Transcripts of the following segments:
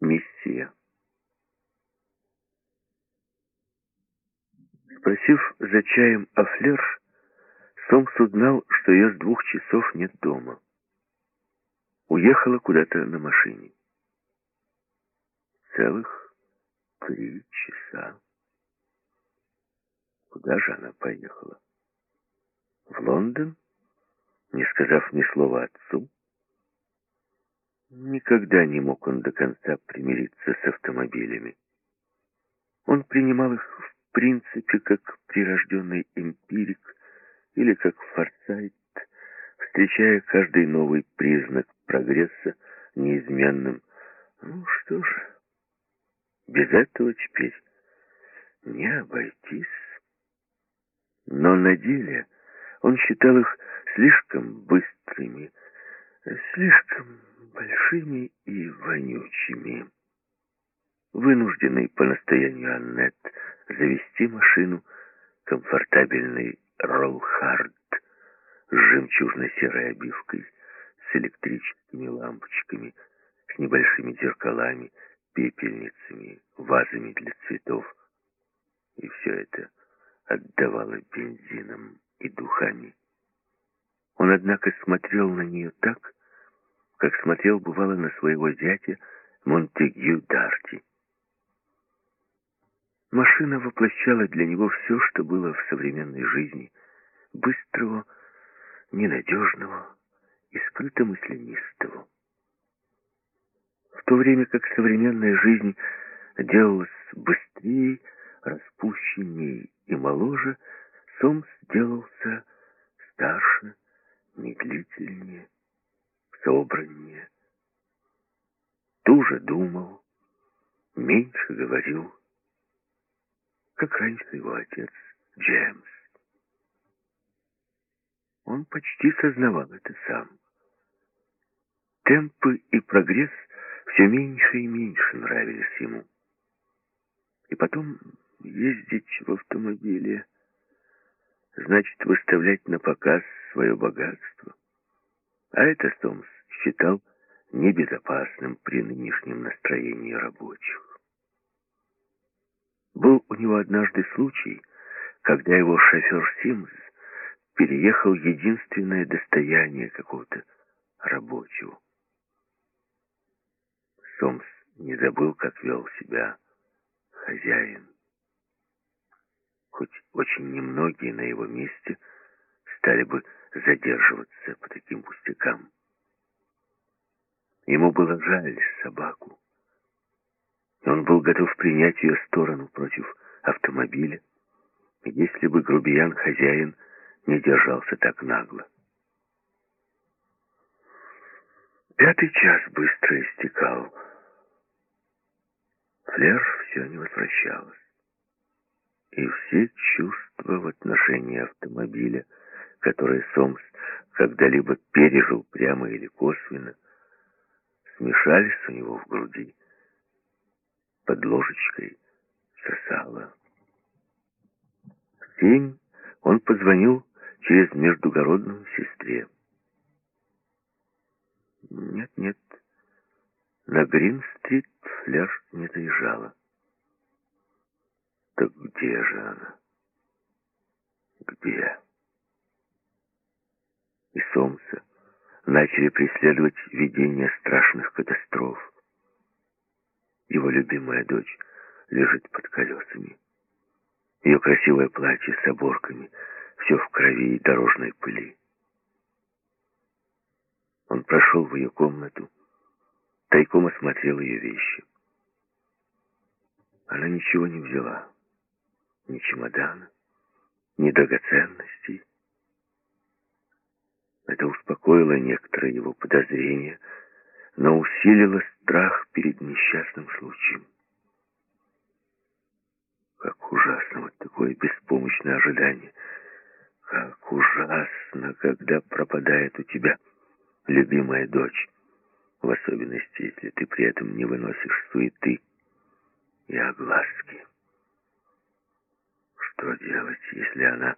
Миссия. Спросив за чаем о Флерш, Сомс узнал, что ее с двух часов нет дома. Уехала куда-то на машине. Целых три часа. Куда же она поехала? В Лондон? Не сказав ни слова отцу? Никогда не мог он до конца примириться с автомобилями. Он принимал их в принципе как прирожденный эмпирик или как форсайт, встречая каждый новый признак прогресса неизменным. Ну что ж, без этого теперь не обойтись. Но на деле он считал их слишком быстрыми, слишком большими и вонючими. Вынужденный по настоянию Аннет завести машину, комфортабельный Роллхард с жемчужно-серой обивкой, с электрическими лампочками, с небольшими зеркалами, пепельницами, вазами для цветов. И все это отдавало бензином и духами. Он, однако, смотрел на нее так, как смотрел, бывало, на своего зятя Монтегю Дарти. Машина воплощала для него все, что было в современной жизни, быстрого, ненадежного и скрыто мысленистого. В то время как современная жизнь делалась быстрее, распущеннее и моложе, Сомс сделался старше, медлительнее, собраннее. Туже думал, меньше говорил, как раньше его отец Джеймс. Он почти сознавал это сам. Темпы и прогресс все меньше и меньше нравились ему. И потом ездить в автомобиле значит выставлять на показ свое богатство. А это Сомс считал небезопасным при нынешнем настроении рабочих. Был у него однажды случай, когда его шофер Симс переехал единственное достояние какого-то рабочего. Сомс не забыл, как вел себя хозяин. Хоть очень немногие на его месте стали бы задерживаться по таким пустякам. Ему было жаль собаку. Он был готов принять ее сторону против автомобиля, если бы грубиян-хозяин не держался так нагло. Пятый час быстро истекал. Флер все не возвращалась. И все чувства в отношении автомобиля — которые Сомс когда-либо пережил прямо или косвенно, смешались у него в груди. Под ложечкой сосало. В семь он позвонил через междугородную сестре. Нет, нет, на Грин-стрит Фляж не заезжала. Так где же она? Где? И Сомса начали преследовать видение страшных катастроф. Его любимая дочь лежит под колесами. Ее красивое платье с оборками, все в крови и дорожной пыли. Он прошел в ее комнату, тайком осмотрел ее вещи. Она ничего не взяла, ни чемодана, ни драгоценностей, это успокоило некоторые его подозрения, но усилило страх перед несчастным случаем. Как ужасно вот такое беспомощное ожидание. Как ужасно, когда пропадает у тебя любимая дочь. В особенности, если ты при этом не выносишь суеты и огласки. Что делать, если она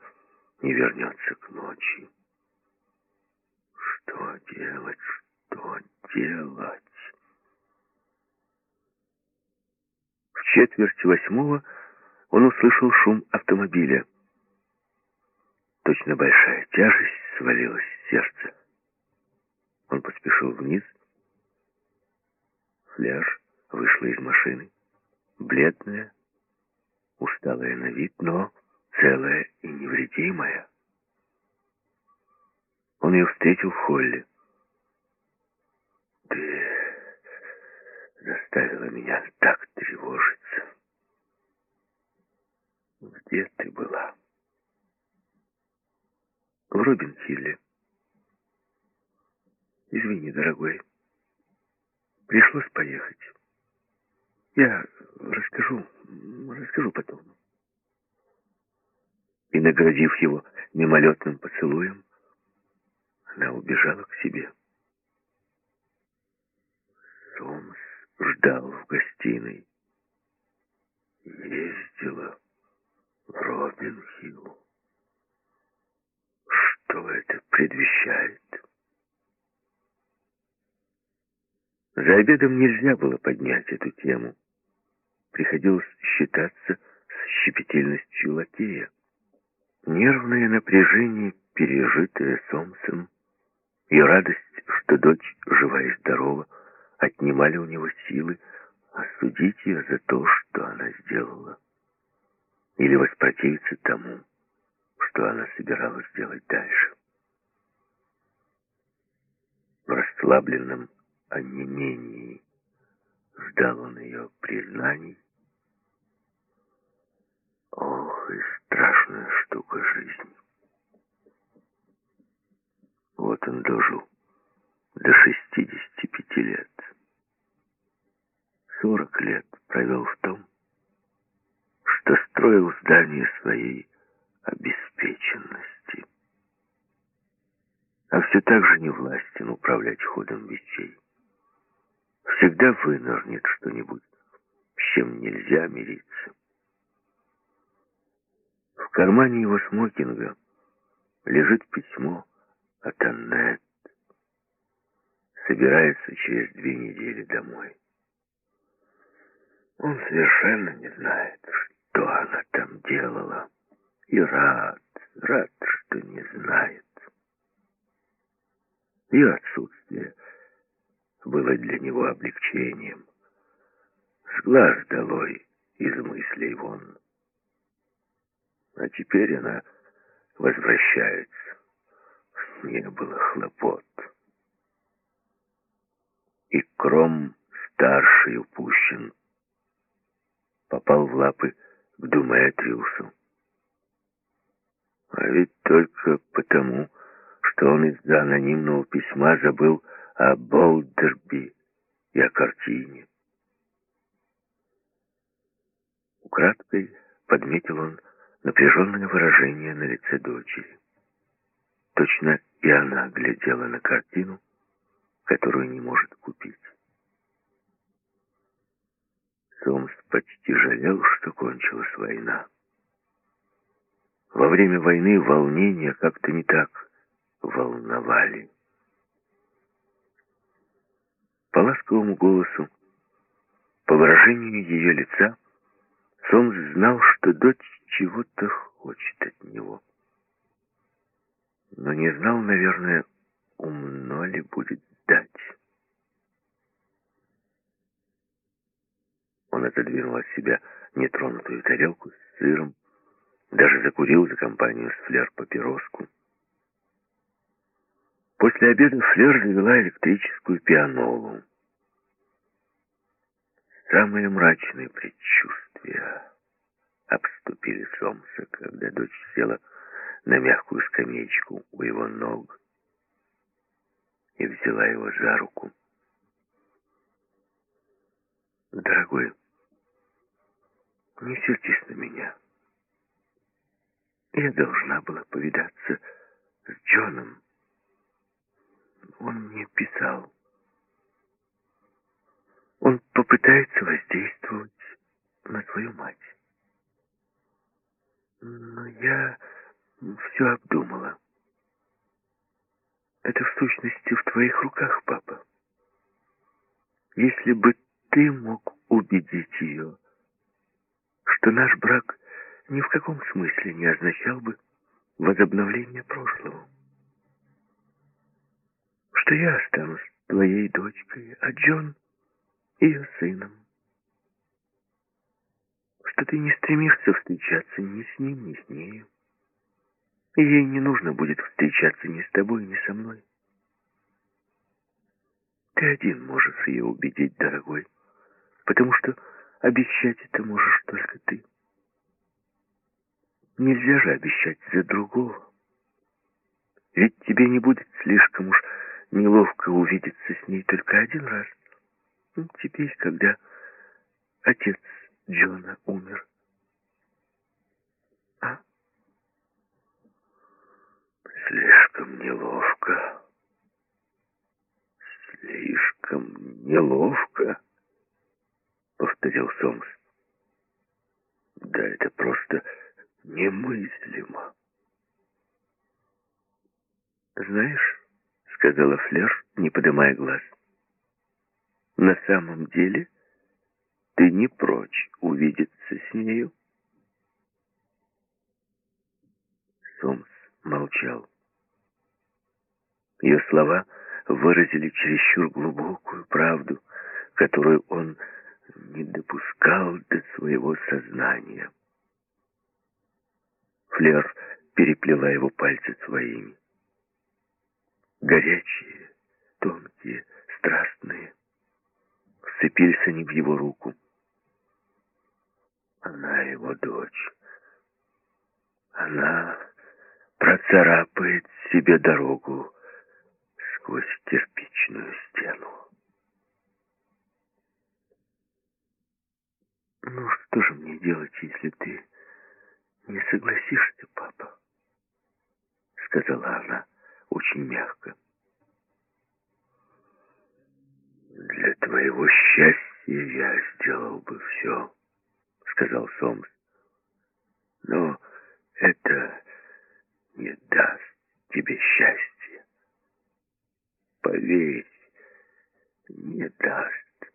не вернется к ночи? Что делать? Что делать? четверть восьмого он услышал шум автомобиля. Точно большая тяжесть свалилась с сердца. Он поспешил вниз. Фляж вышла из машины. Бледная, усталая на вид, но целая и невредимая. Он ее встретил в холле. «Ты заставила меня так тревожиться. Где ты была?» «В Робин-Хилле». «Извини, дорогой, пришлось поехать. Я расскажу, расскажу потом». И, наградив его мимолетным поцелуем, она убежала к себе. Сомс ждал в гостиной. Ездила в Робин-Хилл. Что это предвещает? За обедом нельзя было поднять эту тему. Приходилось считаться с щепетильностью лакея. Нервное напряжение, пережитое Сомсом, и радость, что дочь жива и здорова, отнимали у него силы осудить ее за то, что она сделала, или воспротивиться тому, что она собиралась делать дальше. В расслабленном онемении ждал он ее признаний. Ох, и страшная штука жизнь. Вот он дожил до 65 лет. 40 лет провел в том, что строил здание своей обеспеченности. А все так же не властен управлять ходом вещей. Всегда вынырнет что-нибудь, с чем нельзя мириться. В кармане его смокинга лежит письмо, а Таннет собирается через две недели домой. Он совершенно не знает, что она там делала, и рад, рад, что не знает. Ее отсутствие было для него облегчением. С глаз долой из мыслей вон. А теперь она возвращается не было хлопот. И Кром, старший, упущен, попал в лапы к Думэтриусу. А ведь только потому, что он из-за анонимного письма забыл о Болдерби и о картине. Украдкой подметил он напряженное выражение на лице дочери. Точно и она глядела на картину, которую не может купить. Сомс почти жалел, что кончилась война. Во время войны волнения как-то не так волновали. По ласковому голосу, по выражению ее лица, Сомс знал, что дочь чего-то хочет от него но не знал, наверное, умно ли будет дать. Он отодвинул от себя нетронутую тарелку с сыром, даже закурил за компанию с Флер папироску. После обеда Флер завела электрическую пианолу. Самые мрачные предчувствия обступили Сомса, когда дочь села на мягкую скамеечку у его ног и взяла его за руку. «Дорогой, не сердись на меня. Я должна была повидаться с Джоном. Он мне писал. Он попытается воздействовать на твою мать. Но я все обдумала. Это в сущности в твоих руках, папа. Если бы ты мог убедить ее что наш брак ни в каком смысле не означал бы возобновление прошлого. Что я останусь твоей дочкой, а Джон — ее сыном. Что ты не стремишься встречаться ни с ним, ни с нею. Ей не нужно будет встречаться ни с тобой, ни со мной. Ты один можешь ее убедить, дорогой, потому что обещать это можешь только ты. Нельзя же обещать за другого. Ведь тебе не будет слишком уж неловко увидеться с ней только один раз. Ну, теперь, когда отец Джона умер. А? Слишком неловко. Слишком неловко, повторил Сомс. Да это просто немыслимо. Знаешь, сказала Флер, не поднимая глаз, на самом деле ты не прочь увидеться с нею? Сомс молчал. Ее слова выразили чересчур глубокую правду, которую он не допускал до своего сознания. Флер переплела его пальцы своими. Горячие, тонкие, страстные. Вцепились они в его руку. Она его дочь. Она процарапает себе дорогу сквозь кирпичную стену. «Ну, что же мне делать, если ты не согласишься, папа?» Сказала она очень мягко. «Для твоего счастья я сделал бы все», — сказал Сомс. «Но это не даст тебе счастья. Поверь, не даст.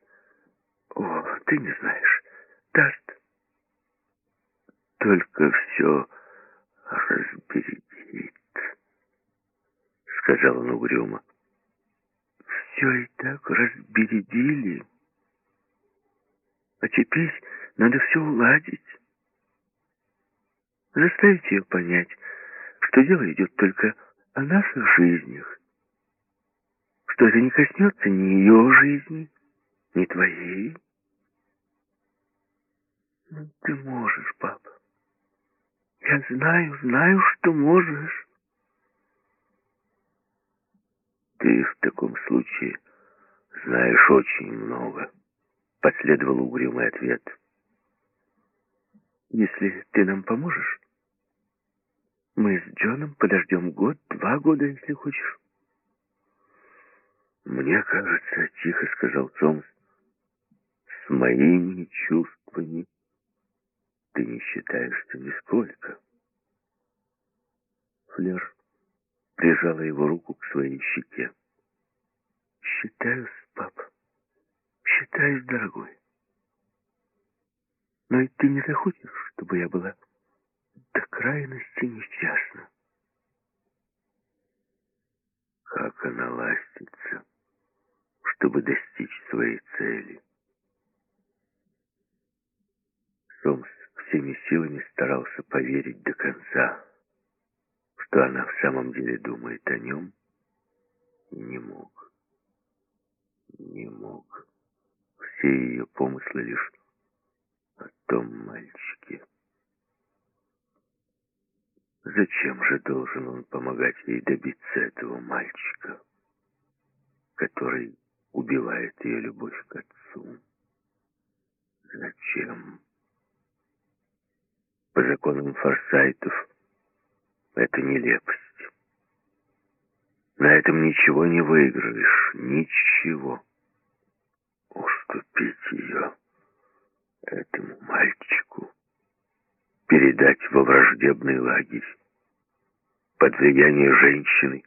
О, ты не знаешь, даст. Только все разбередит, сказал он угрюмо. Все и так разбередили. А теперь надо все уладить. Заставить ее понять, что дело идет только о наших жизнях, что это не коснется ни ее жизни, ни твоей. Ну, ты можешь, папа. Я знаю, знаю, что можешь. Ты в таком случае знаешь очень много, последовал угрюмый ответ. Если ты нам поможешь, мы с Джоном подождем год, два года, если хочешь. Мне кажется, тихо сказал Сомс, с моими чувствами ты не считаешься нисколько. Флер прижала его руку к своей щеке. Считаюсь, пап, считаюсь, дорогой. Но и ты не захочешь, чтобы я была до крайности несчастна. Как она ластится, чтобы достичь своей цели. Сомс всеми силами старался поверить до конца, что она в самом деле думает о нем, не мог. Не мог. Все ее помыслы лишь о том мальчике. Зачем же должен он помогать ей добиться этого мальчика, который убивает ее любовь к отцу? Зачем? По законам форсайтов это нелепость. На этом ничего не выиграешь, ничего. Уступить ее этому мальчику передать во враждебный лагерь под влияние женщины,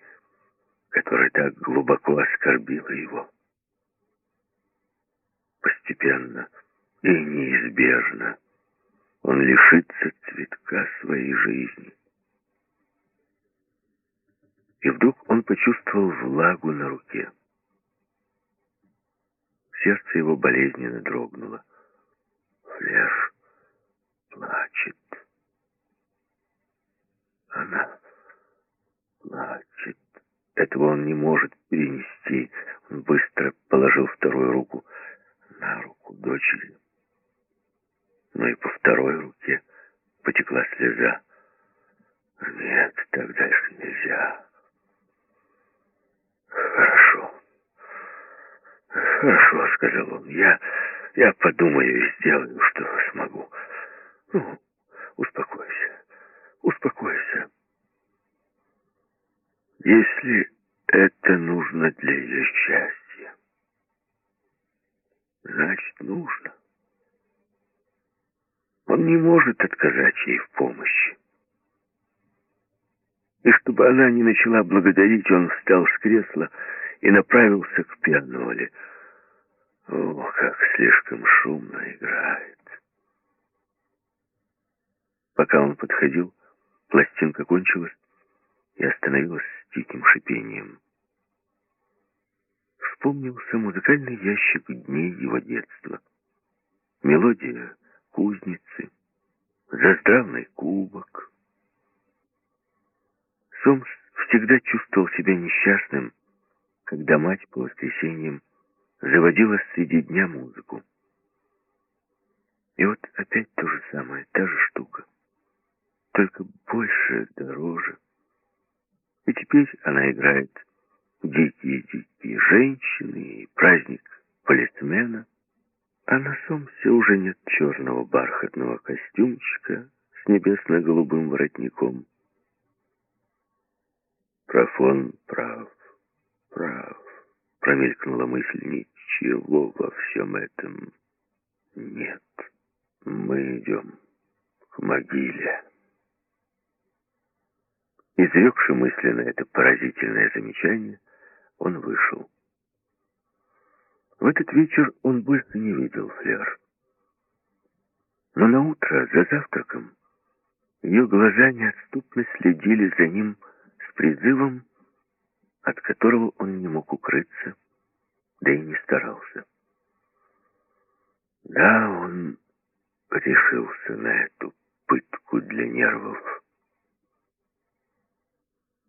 которая так глубоко оскорбила его. Постепенно и неизбежно он лишится цветка своей жизни. И вдруг он почувствовал влагу на руке. Сердце его болезненно дрогнуло. Флеш плачет. Она плачет. Этого он не может перенести. Он быстро положил вторую руку на руку дочери. Но и по второй руке потекла слеза. Нет, так дальше нельзя. Хорошо. Хорошо, сказал он. Я, я подумаю и сделаю, что смогу. Ну, успокойся. Успокойся. Если это нужно для ее счастья, значит, нужно. Он не может отказать ей в помощи. И чтобы она не начала благодарить, он встал с кресла и направился к пианоле. О, как слишком шумно играет. Пока он подходил, пластинка кончилась и остановилась с тихим шипением. Вспомнился музыкальный ящик дней его детства. Мелодия кузницы, заздравный кубок. Сомс всегда чувствовал себя несчастным, когда мать по воскресеньям заводила среди дня музыку. И вот опять то же самое, та же штука, только больше, дороже. И теперь она играет «Дикие-дикие женщины» и «Праздник полисмена». А на Сомсе уже нет черного бархатного костюмчика с небесно-голубым воротником. Профон прав, прав, промелькнула мысль, ничего во всем этом нет. Мы идем к могиле. Изрекши мысленно это поразительное замечание, он вышел. В этот вечер он больше не видел Флер. Но на утро за завтраком ее глаза неотступно следили за ним с призывом, от которого он не мог укрыться, да и не старался. Да, он решился на эту пытку для нервов.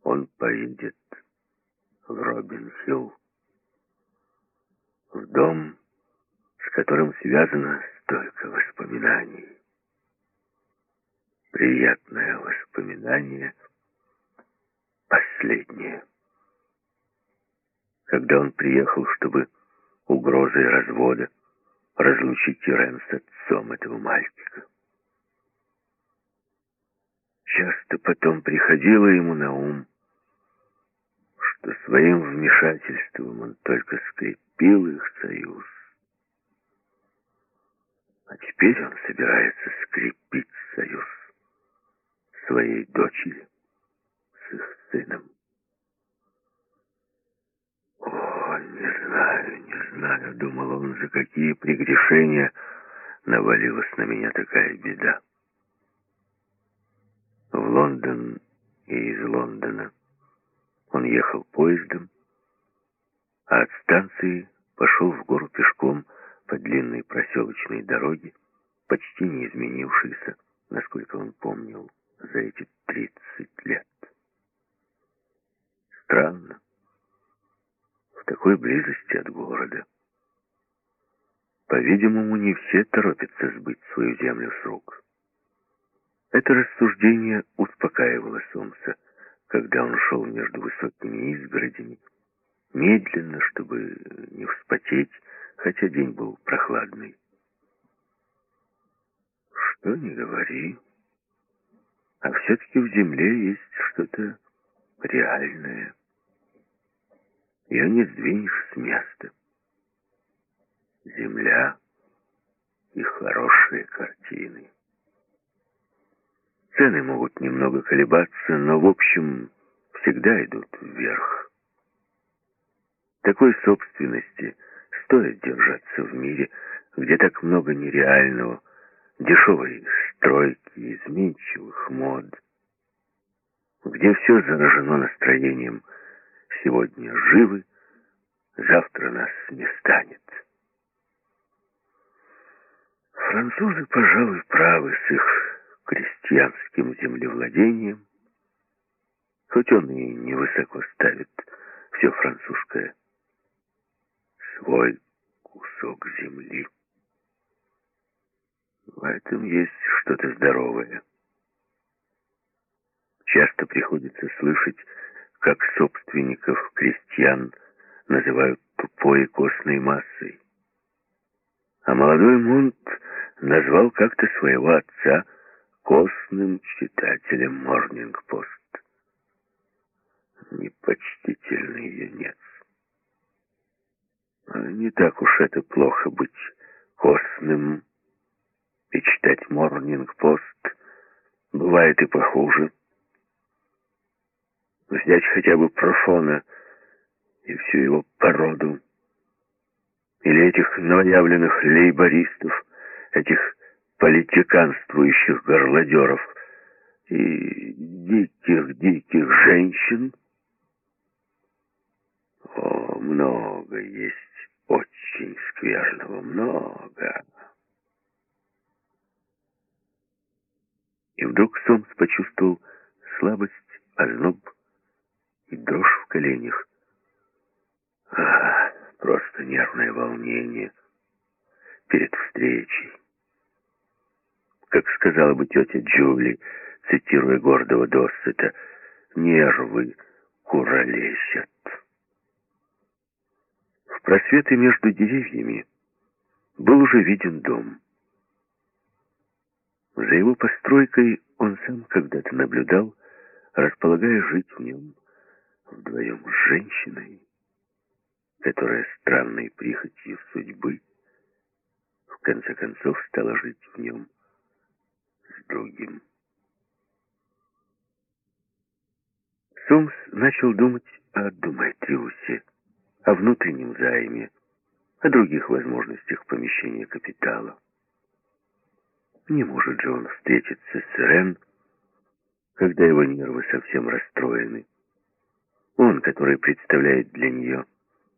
Он поедет в Робин-Хилл, в дом, с которым связано столько воспоминаний. Приятное воспоминание, последнее. Когда он приехал, чтобы угрозой развода разлучить Ирен с отцом этого мальчика. Часто потом приходило ему на ум, что своим вмешательством он только скрепил их союз. А теперь он собирается скрепить союз своей дочери с их сыном. О, не знаю, не знаю, думал он, за какие прегрешения навалилась на меня такая беда. В Лондон и из Лондона он ехал поездом, а от станции пошел в гору пешком по длинной проселочной дороге, почти не изменившейся, насколько он помнил, за эти тридцать лет. Странно. В такой близости от города. По-видимому, не все торопятся сбыть свою землю с рук. Это рассуждение успокаивало Сомса, когда он шел между высокими изгородями, медленно, чтобы не вспотеть, хотя день был прохладный. Что не говори, а все-таки в земле есть что-то реальное. Ее не сдвинешь с места. Земля и хорошие картины. Цены могут немного колебаться, но в общем всегда идут вверх. Такой собственности стоит держаться в мире, где так много нереального, дешевой стройки, изменчивых мод, где все заражено настроением «сегодня живы, завтра нас не станет». Французы, пожалуй, правы с их крестьянским землевладением, хоть он и невысоко ставит все французское. Свой кусок земли. В этом есть что-то здоровое. Часто приходится слышать, как собственников крестьян называют тупой костной массой. А молодой Монт назвал как-то своего отца костным читателем «Морнинг-пост». Непочтительный юнец. А не так уж это плохо быть костным и читать «Морнинг-пост». Бывает и похуже. Взять хотя бы Профона и всю его породу. Или этих новоявленных лейбористов, этих политиканствующих горлодеров и диких-диких женщин. О, много есть очень скверного, много. И вдруг Сомс почувствовал слабость, озноб и дрожь в коленях. А, просто нервное волнение перед встречей. Как сказала бы тетя Джули, цитируя гордого Доссета, «Нервы куролесят». В просветы между деревьями был уже виден дом. За его постройкой он сам когда-то наблюдал, располагая жить в нем вдвоем с женщиной, которая странной прихотью судьбы в конце концов стала жить в нем с другим. Сомс начал думать о Думайтриусе, о внутреннем займе, о других возможностях помещения капитала. Не может же он встретиться с Рен, когда его нервы совсем расстроены. Он, который представляет для нее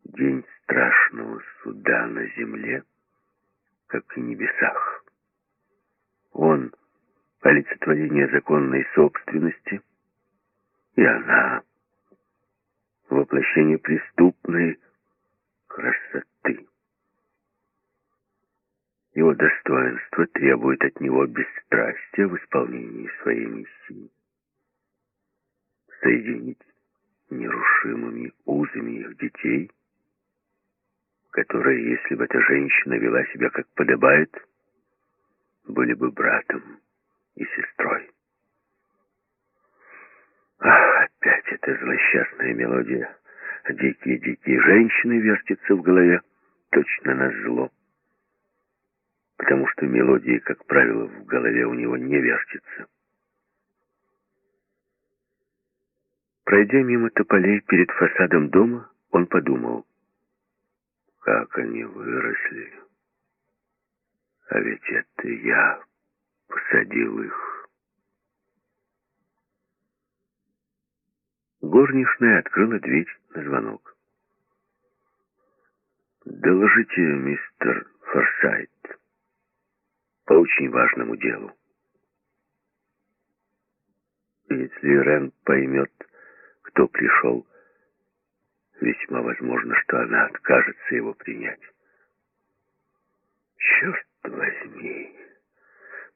день страшного суда на земле, как и небесах. Он — олицетворение законной собственности, и она — воплощение преступной красоты. Его достоинство требует от него бесстрастия в исполнении своей миссии. Соединить нерушимыми узами их детей, которые, если бы эта женщина вела себя как подобает, были бы братом и сестрой. Ах, опять эта злосчастная мелодия. Дикие-дикие женщины вертятся в голове, точно на зло потому что мелодии, как правило, в голове у него не вертится. Пройдя мимо тополей перед фасадом дома, он подумал, как они выросли. А ведь это я посадил их. Горничная открыла дверь на звонок. «Доложите, мистер Форсайт», по очень важному делу. Если Рен поймет, кто пришел, весьма возможно, что она откажется его принять.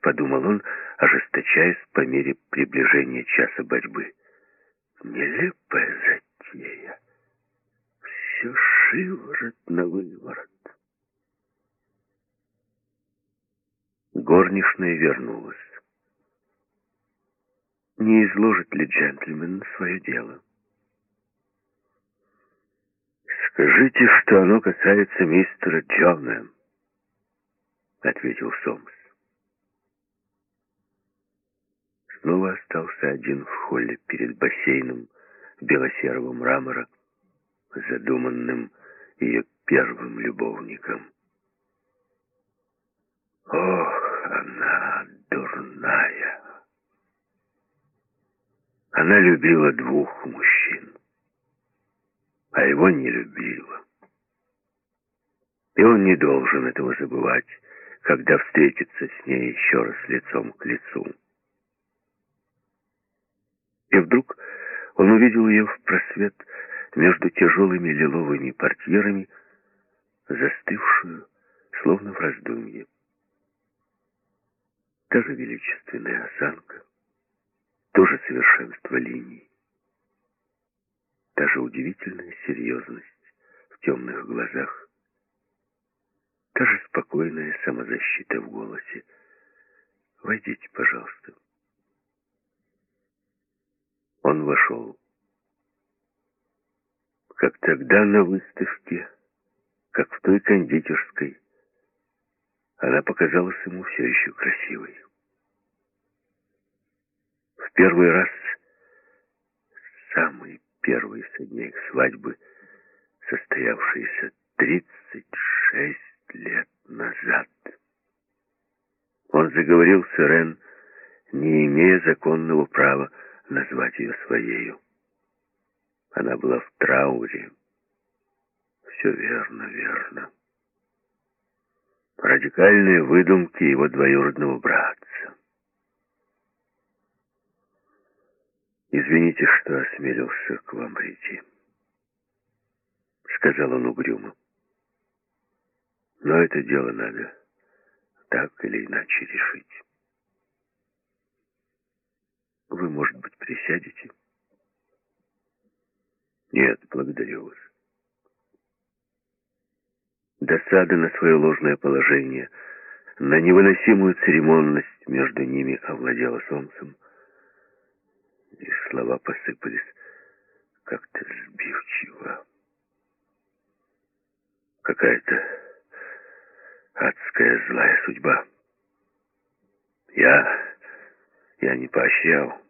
Подумал он, ожесточаясь по мере приближения часа борьбы. «Нелепая затея! Все шиворот на выворот!» Горничная вернулась. Не изложит ли джентльмен свое дело? «Скажите, что оно касается мистера Джона», — ответил Сомс. Снова остался один в холле перед бассейном белосерого мрамора, задуманным ее первым любовником. Ох, Она дурная. Она любила двух мужчин, а его не любила. И он не должен этого забывать, когда встретится с ней еще раз лицом к лицу. И вдруг он увидел ее в просвет между тяжелыми лиловыми портьерами, застывшую, словно в раздумье. Та же величественная осанка, то же совершенство линий, та же удивительная серьезность в темных глазах, та же спокойная самозащита в голосе. «Войдите, пожалуйста». Он вошел. Как тогда на выставке, как в той кондитерской, она показалась ему все еще красивой. В первый раз, самый первый со дня их свадьбы, состоявшийся 36 лет назад, он заговорил с Ирен, не имея законного права назвать ее своею. Она была в трауре. Все верно, верно. Радикальные выдумки его двоюродного братца. «Извините, что осмелился к вам прийти», — сказал он угрюмо. «Но это дело надо так или иначе решить». Вы, может быть, присядете? Нет, благодарю вас. Досада на свое ложное положение, на невыносимую церемонность между ними овладела солнцем. И слова посыпались как-то сбивчиво. Какая-то адская злая судьба. Я... я не поощрял.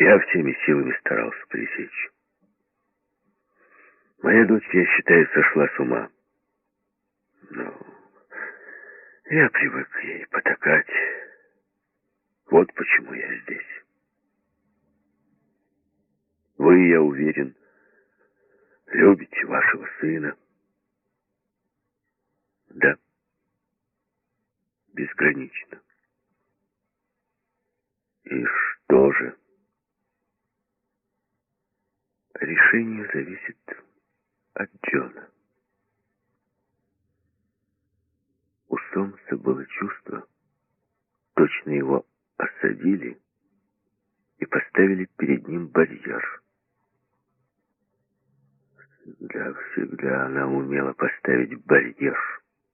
Я всеми силами старался пресечь. Моя дочь, я считаю, сошла с ума. Но я привык ей потакать. Вот почему я здесь. Вы, я уверен, любите вашего сына. Да, безгранично. И что же? Решение зависит от Джона. У Сомса было чувство, точно его осадили и поставили перед ним барьер. Всегда, всегда она умела поставить барьер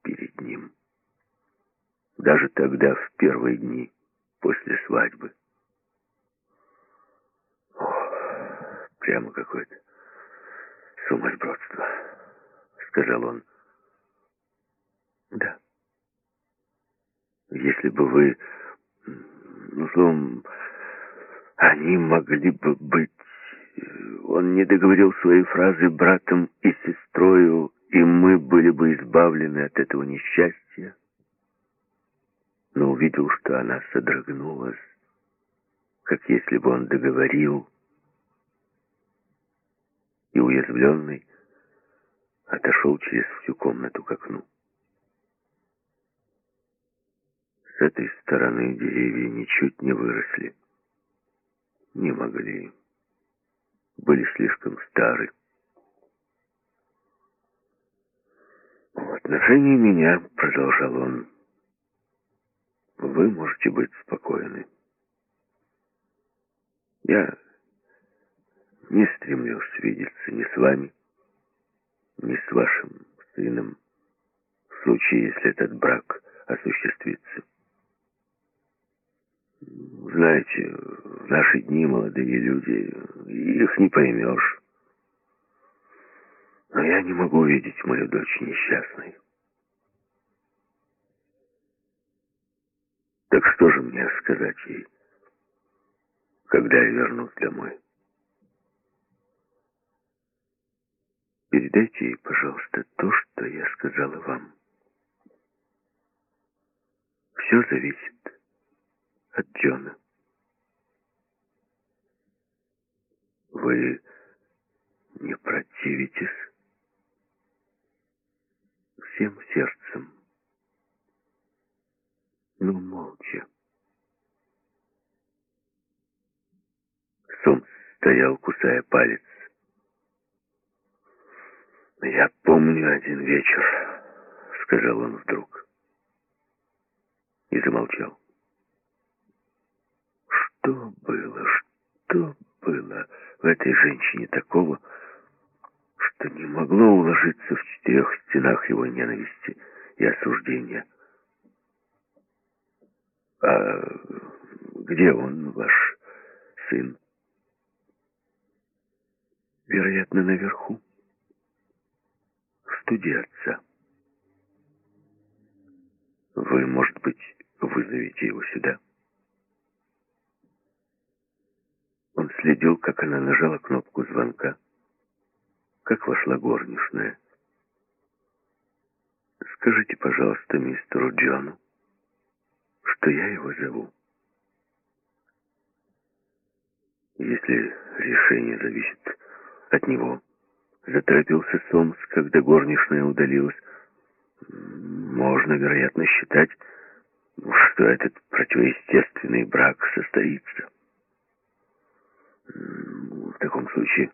перед ним. Даже тогда, в первые дни после свадьбы. Прямо какое-то сумасбродство, сказал он. Да. Если бы вы, ну, словом, они могли бы быть... Он не договорил свои фразы братом и сестрою, и мы были бы избавлены от этого несчастья. Но увидел, что она содрогнулась, как если бы он договорил, и уязвленный отошел через всю комнату к окну. С этой стороны деревья ничуть не выросли. Не могли. Были слишком стары. В отношении меня, продолжал он, вы можете быть спокойны. Я не стремлюсь видеться ни с вами, ни с вашим сыном, в случае, если этот брак осуществится. Знаете, в наши дни молодые люди, их не поймешь. Но я не могу видеть мою дочь несчастной. Так что же мне сказать ей, когда я вернусь домой? Передайте ей, пожалуйста, то, что я сказала вам. Все зависит от Джона. Вы не противитесь всем сердцем, но молча. Сомс стоял, кусая палец. «Я помню один вечер», — сказал он вдруг. И замолчал. Что было, что было в этой женщине такого, что не могло уложиться в четырех стенах его ненависти и осуждения? «А где он, ваш сын?» «Вероятно, наверху» студии отца. Вы, может быть, вызовете его сюда? Он следил, как она нажала кнопку звонка, как вошла горничная. Скажите, пожалуйста, мистеру Джону, что я его зову. Если решение зависит от него, Заторопился Сомс, когда горничная удалилась. Можно, вероятно, считать, что этот противоестественный брак состоится. В таком случае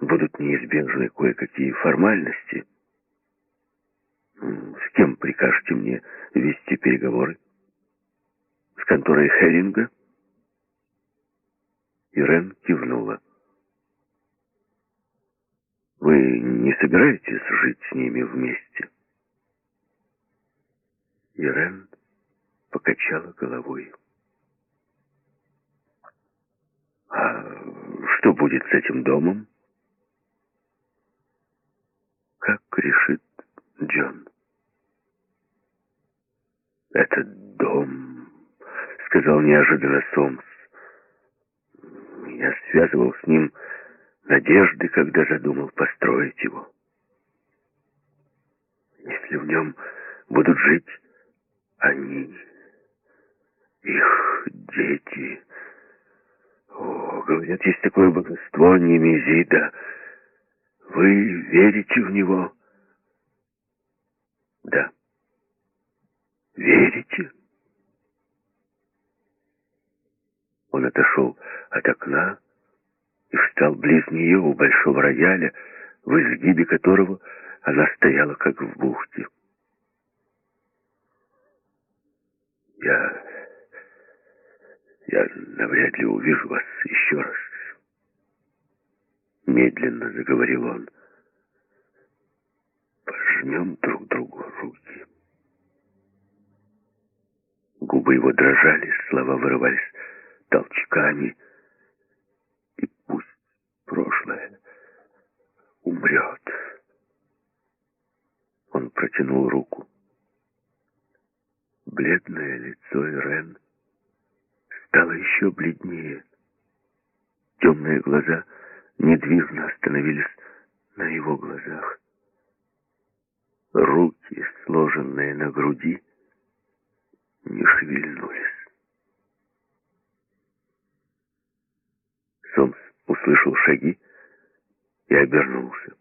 будут неизбежны кое-какие формальности. С кем прикажете мне вести переговоры? С конторой Херинга? Ирен кивнула. Вы не собираетесь жить с ними вместе? Ирен покачала головой. А что будет с этим домом? Как решит Джон? Этот дом, сказал неожиданно Сомс. Я связывал с ним надежды, когда задумал построить его. Если в нем будут жить они, их дети... О, говорят, есть такое божество Немезида. Вы верите в него? Да. Верите? Он отошел от окна, и встал близ нее у большого рояля, в изгибе которого она стояла, как в бухте. «Я... я навряд ли увижу вас еще раз», — медленно заговорил он. «Пожмем друг другу руки». Губы его дрожали, слова вырывались толчками — прошлое умрет. Он протянул руку. Бледное лицо Ирен стало еще бледнее. Темные глаза недвижно остановились на его глазах. Руки, сложенные на груди, не шевельнулись. Сомс услышал шаги и обернулся.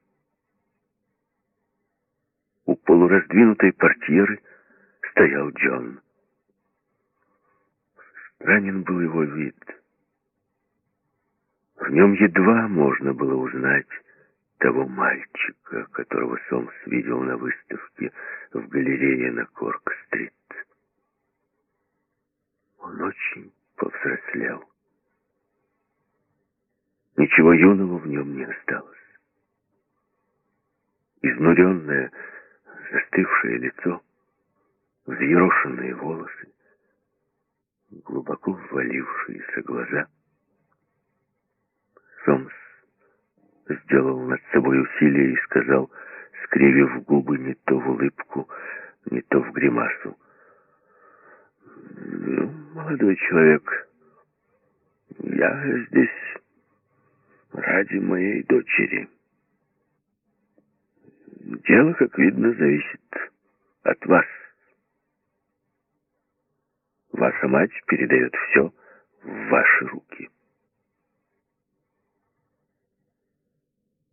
У полураздвинутой портьеры стоял Джон. Странен был его вид. В нем едва можно было узнать того мальчика, которого Сомс видел на выставке в галерее на Корк-стрит. Он очень повзрослел. Ничего юного в нем не осталось. Изнуренное, застывшее лицо, взъерошенные волосы, глубоко ввалившиеся глаза. Сомс сделал над собой усилие и сказал, скривив губы не то в улыбку, не то в гримасу. «Ну, молодой человек, я здесь ради моей дочери. Дело, как видно, зависит от вас. Ваша мать передает все в ваши руки.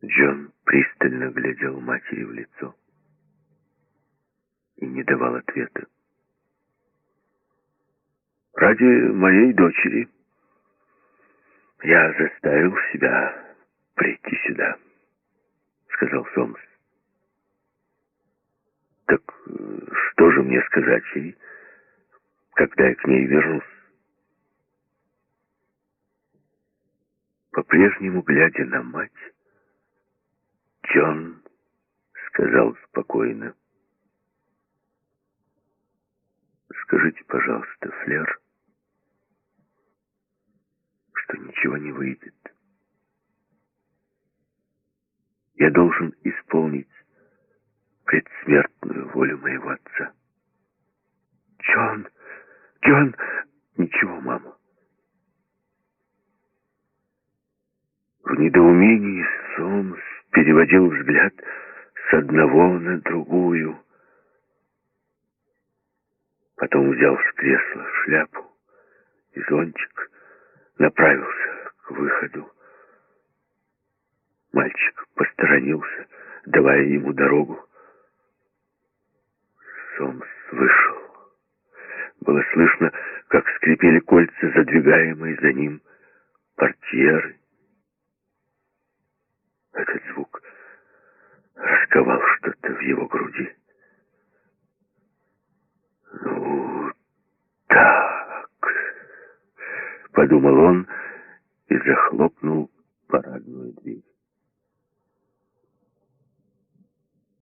Джон пристально глядел матери в лицо и не давал ответа. «Ради моей дочери я заставил себя прийти сюда», — сказал Сомс. «Так что же мне сказать ей, когда я к ней вернусь?» По-прежнему, глядя на мать, Джон сказал спокойно. «Скажите, пожалуйста, Флер, что ничего не выйдет. Я должен исполнить предсмертную волю моего отца». «Джон! Джон! Ничего, мама!» В недоумении Сомс переводил взгляд с одного на другую. Потом взял с кресла шляпу и зонтик, направился к выходу. Мальчик посторонился, давая ему дорогу. Сомс вышел. Было слышно, как скрипели кольца, задвигаемые за ним портьеры. Этот звук расковал что-то в его груди. Ну, да подумал он и захлопнул парадную дверь.